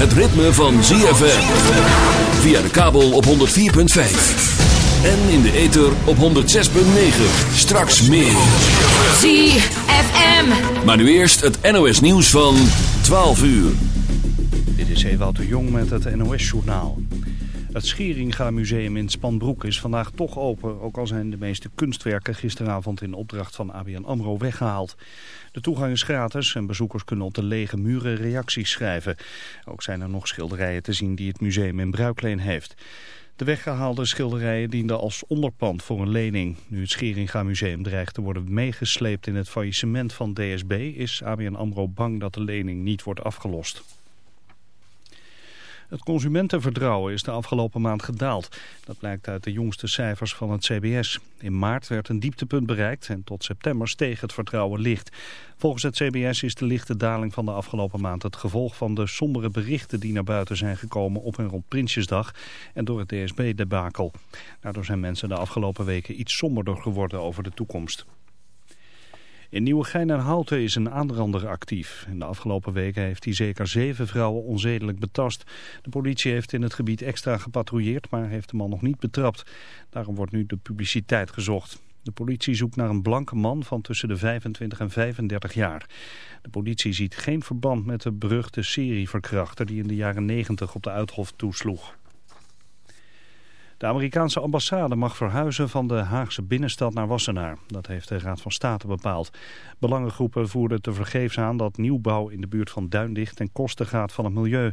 het ritme van ZFM. Via de kabel op 104.5. En in de ether op 106.9. Straks meer. ZFM. Maar nu eerst het NOS nieuws van 12 uur. Dit is Ewout de Jong met het NOS-journaal. Het Scheringa Museum in Spanbroek is vandaag toch open, ook al zijn de meeste kunstwerken gisteravond in opdracht van ABN AMRO weggehaald. De toegang is gratis en bezoekers kunnen op de lege muren reacties schrijven. Ook zijn er nog schilderijen te zien die het museum in bruikleen heeft. De weggehaalde schilderijen dienden als onderpand voor een lening. Nu het Scheringa Museum dreigt te worden meegesleept in het faillissement van DSB... is ABN AMRO bang dat de lening niet wordt afgelost. Het consumentenvertrouwen is de afgelopen maand gedaald. Dat blijkt uit de jongste cijfers van het CBS. In maart werd een dieptepunt bereikt en tot september steeg het vertrouwen licht. Volgens het CBS is de lichte daling van de afgelopen maand het gevolg van de sombere berichten die naar buiten zijn gekomen op en rond Prinsjesdag en door het DSB-debakel. Daardoor zijn mensen de afgelopen weken iets somberder geworden over de toekomst. In Nieuwegein en Houten is een aanrander actief. In de afgelopen weken heeft hij zeker zeven vrouwen onzedelijk betast. De politie heeft in het gebied extra gepatrouilleerd, maar heeft de man nog niet betrapt. Daarom wordt nu de publiciteit gezocht. De politie zoekt naar een blanke man van tussen de 25 en 35 jaar. De politie ziet geen verband met de beruchte serieverkrachter die in de jaren 90 op de Uithof toesloeg. De Amerikaanse ambassade mag verhuizen van de Haagse binnenstad naar Wassenaar. Dat heeft de Raad van State bepaald. Belangengroepen voerden tevergeefs aan dat nieuwbouw in de buurt van Duindicht ten koste gaat van het milieu.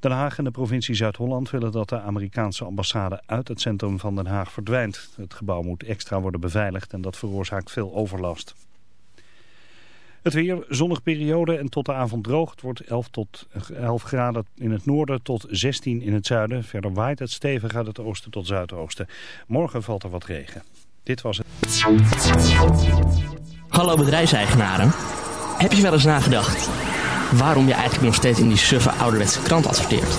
Den Haag en de provincie Zuid-Holland willen dat de Amerikaanse ambassade uit het centrum van Den Haag verdwijnt. Het gebouw moet extra worden beveiligd en dat veroorzaakt veel overlast. Het weer, zonnige periode en tot de avond droog. Het wordt 11, tot 11 graden in het noorden tot 16 in het zuiden. Verder waait het stevig uit het oosten tot zuidoosten. Morgen valt er wat regen. Dit was het. Hallo bedrijfseigenaren. Heb je wel eens nagedacht waarom je eigenlijk nog steeds in die suffe ouderwetse krant adverteert?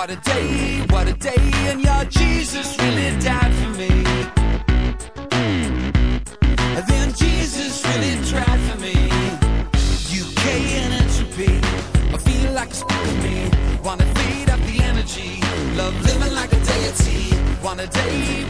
What a day, what a day, and your Jesus really died for me. And then Jesus really tried for me. UK and entropy, I feel like spark of me. Wanna feed up the energy, love living like a deity. One a day,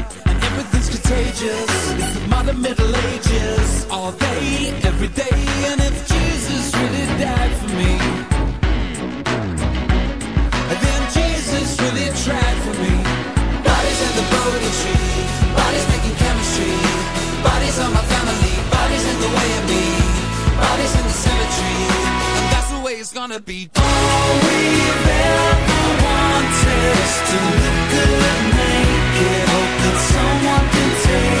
the Middle Ages, all day, every day, and if Jesus really died for me, then Jesus really tried for me. Bodies in the Bodhi tree, bodies making chemistry, bodies on my family, bodies in the way of me, bodies in the cemetery, and that's the way it's gonna be. All we've ever wanted is to look good naked, hope that someone can take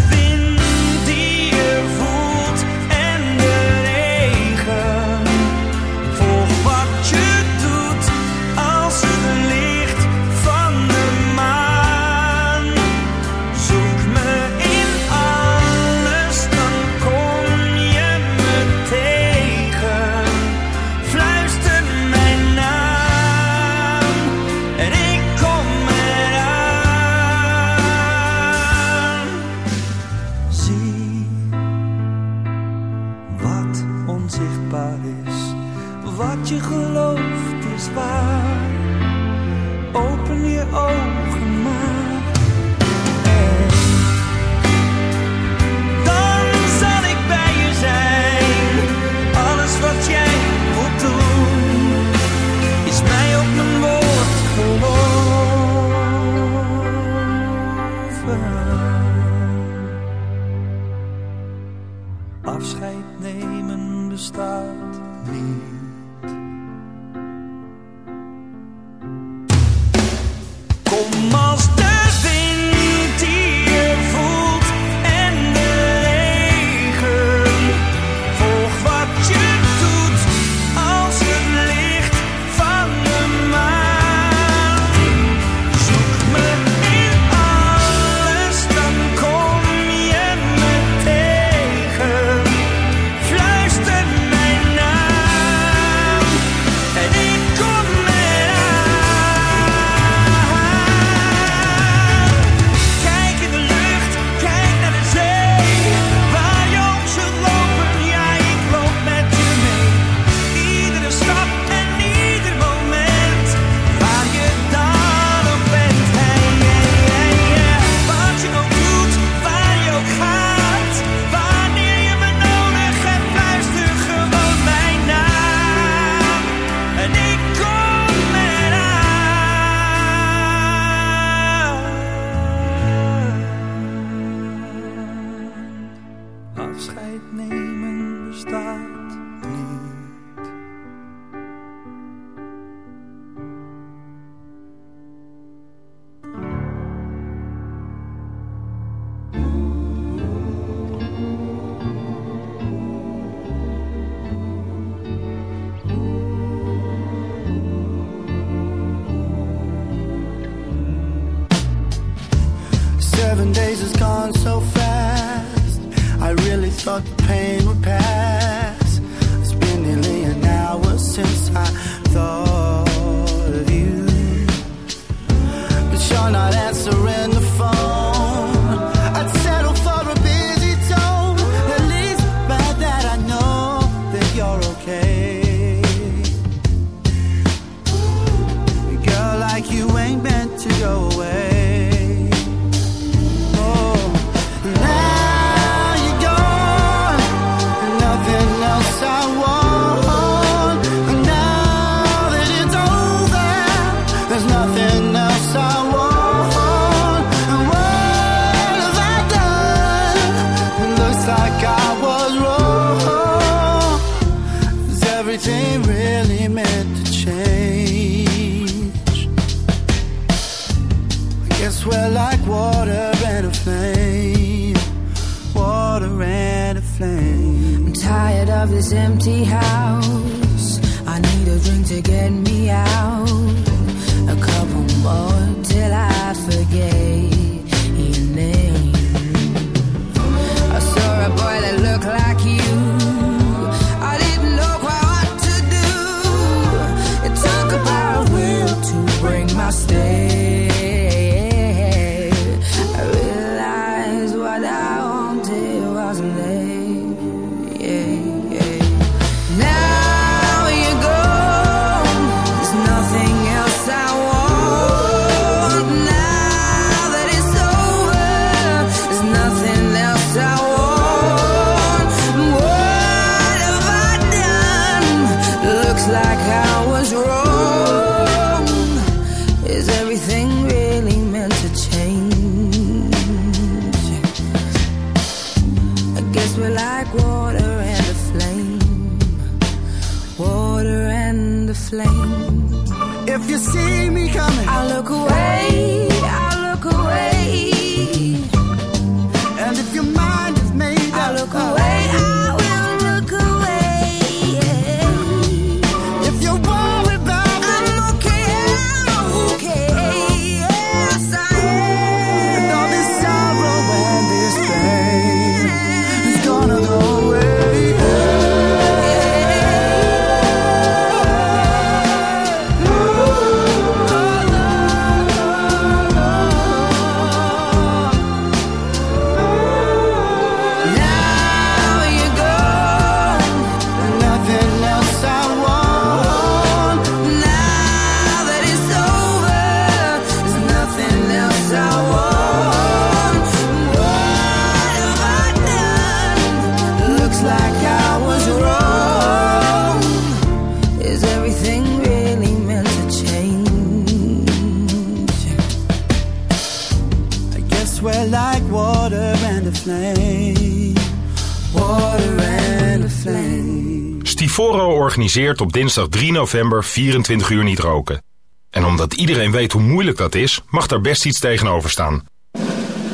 op dinsdag 3 november 24 uur niet roken. En omdat iedereen weet hoe moeilijk dat is, mag daar best iets tegenover staan.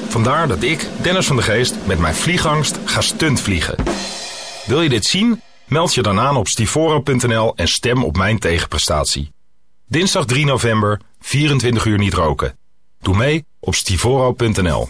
Vandaar dat ik, Dennis van de Geest, met mijn vliegangst ga stuntvliegen. Wil je dit zien? Meld je dan aan op stivoro.nl en stem op mijn tegenprestatie. Dinsdag 3 november, 24 uur niet roken. Doe mee op stivoro.nl.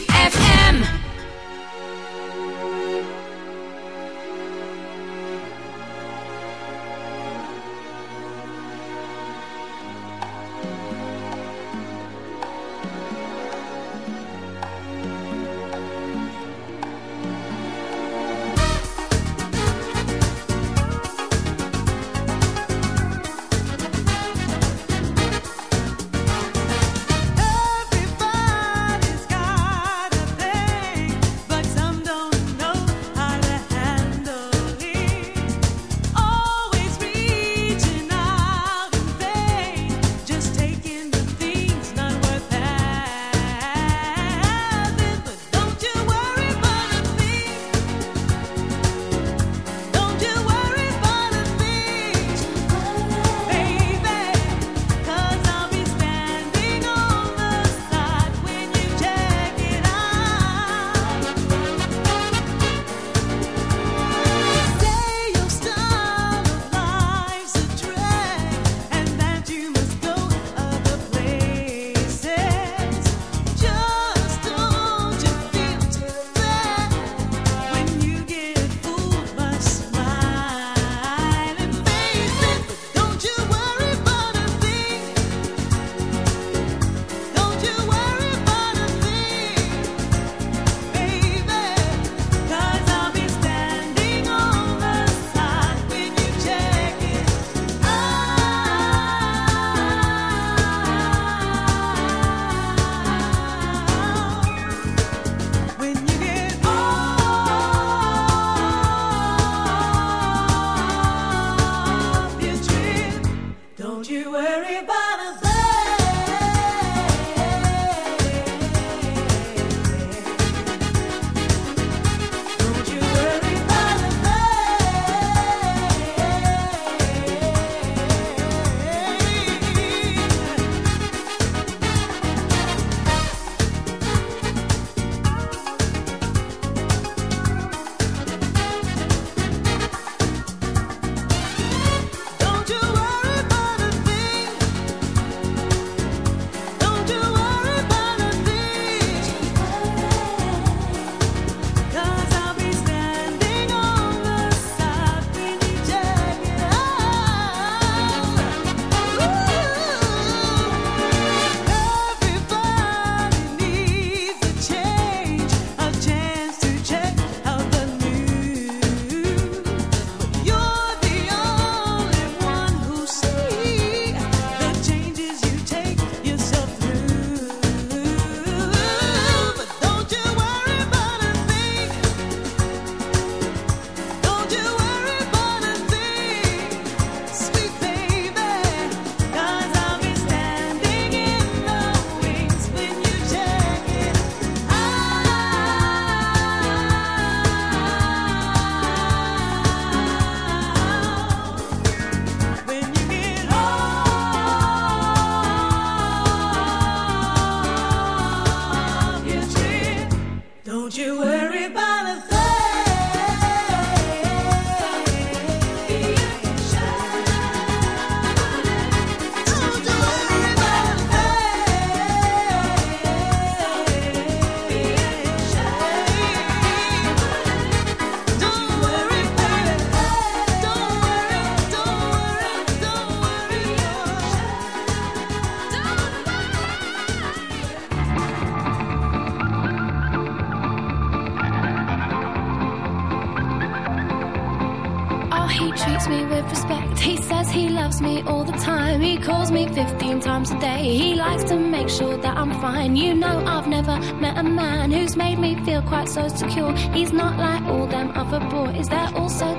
fine. You know, I've never met a man who's made me feel quite so secure. He's not like all them other boys, they're also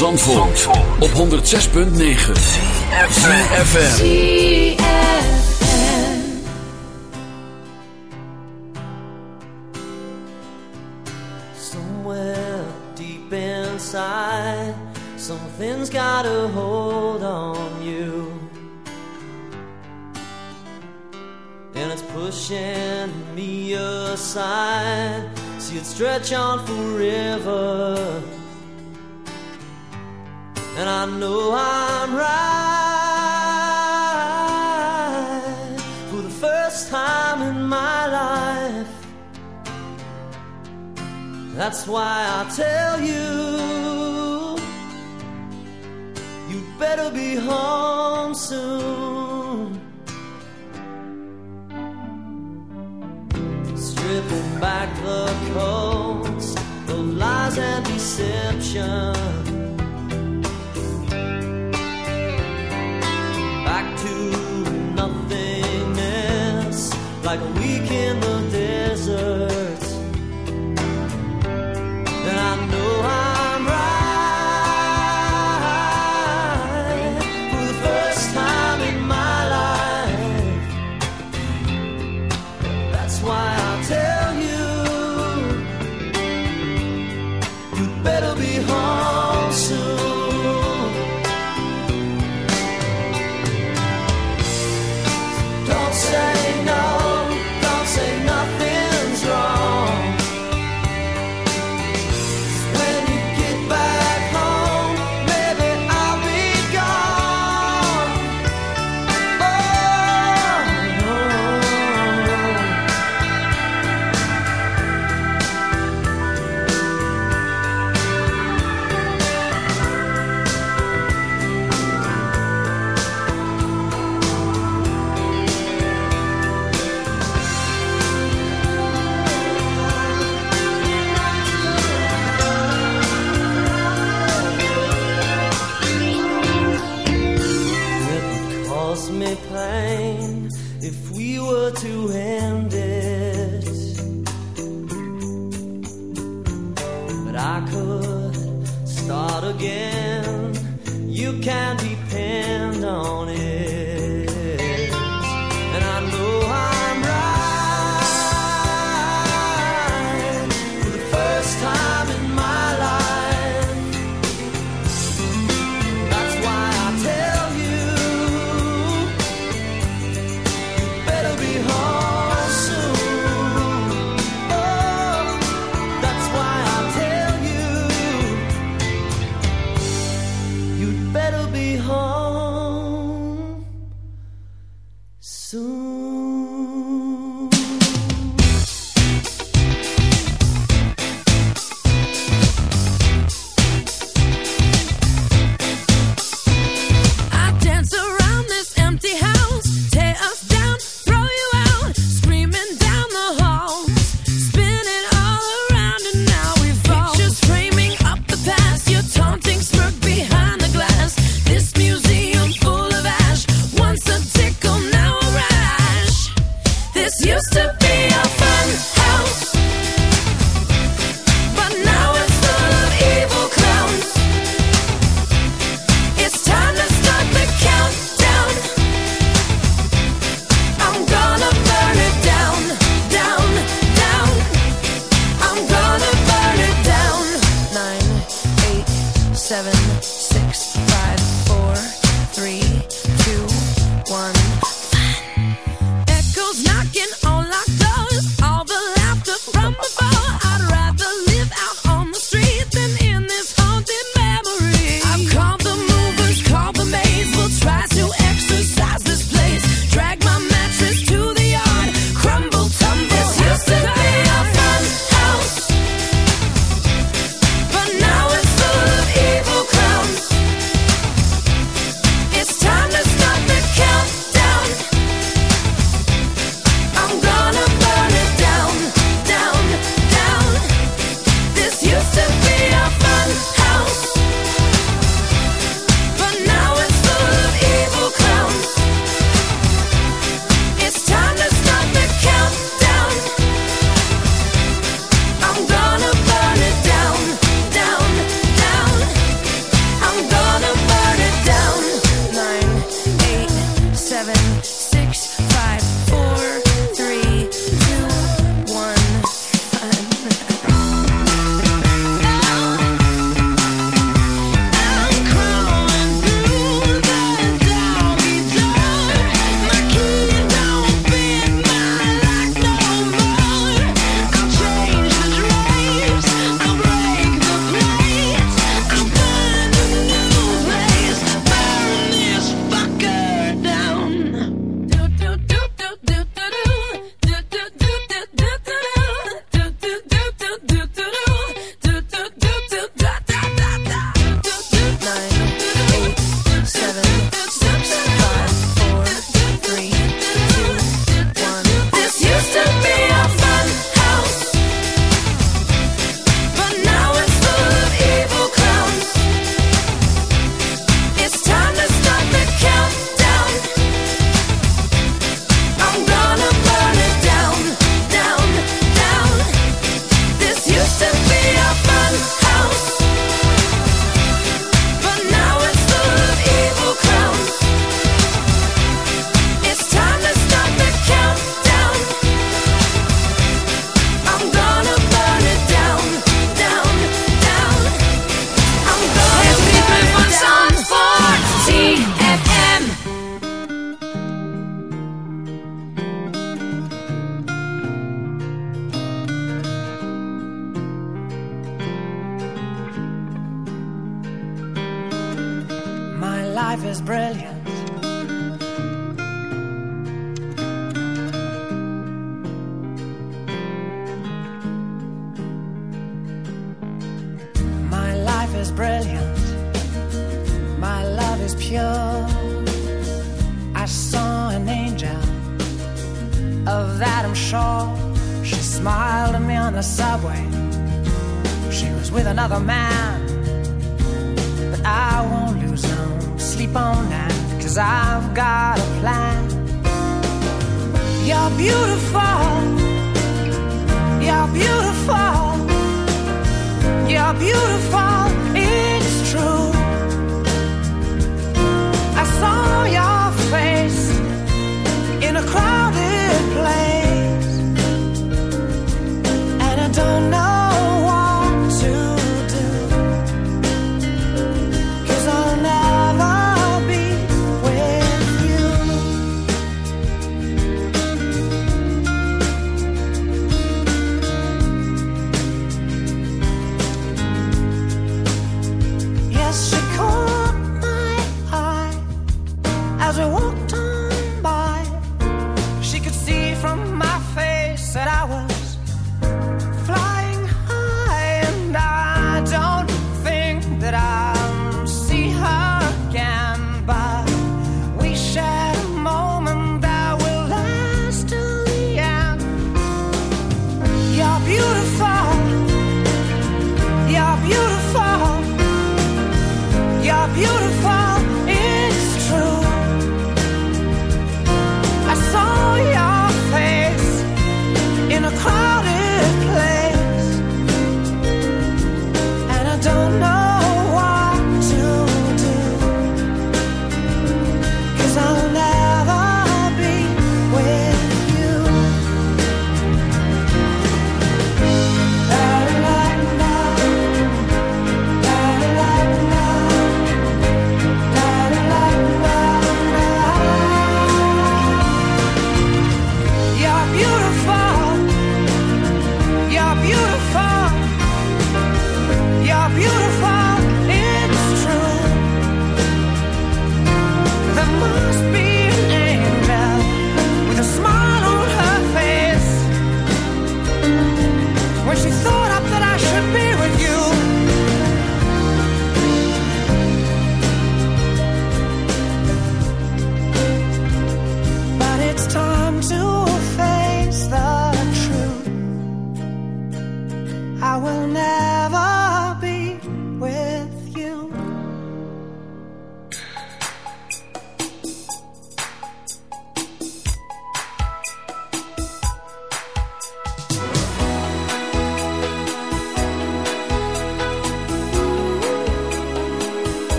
Zandvoort, op 106.9 CFFM Somewhere deep inside Something's got a hold on you. And it's pushing me aside. See it stretch on forever. and I know I'm right for the first time in my life. That's why I tell you, you better be home soon. Stripping back the coats of lies and deception. like we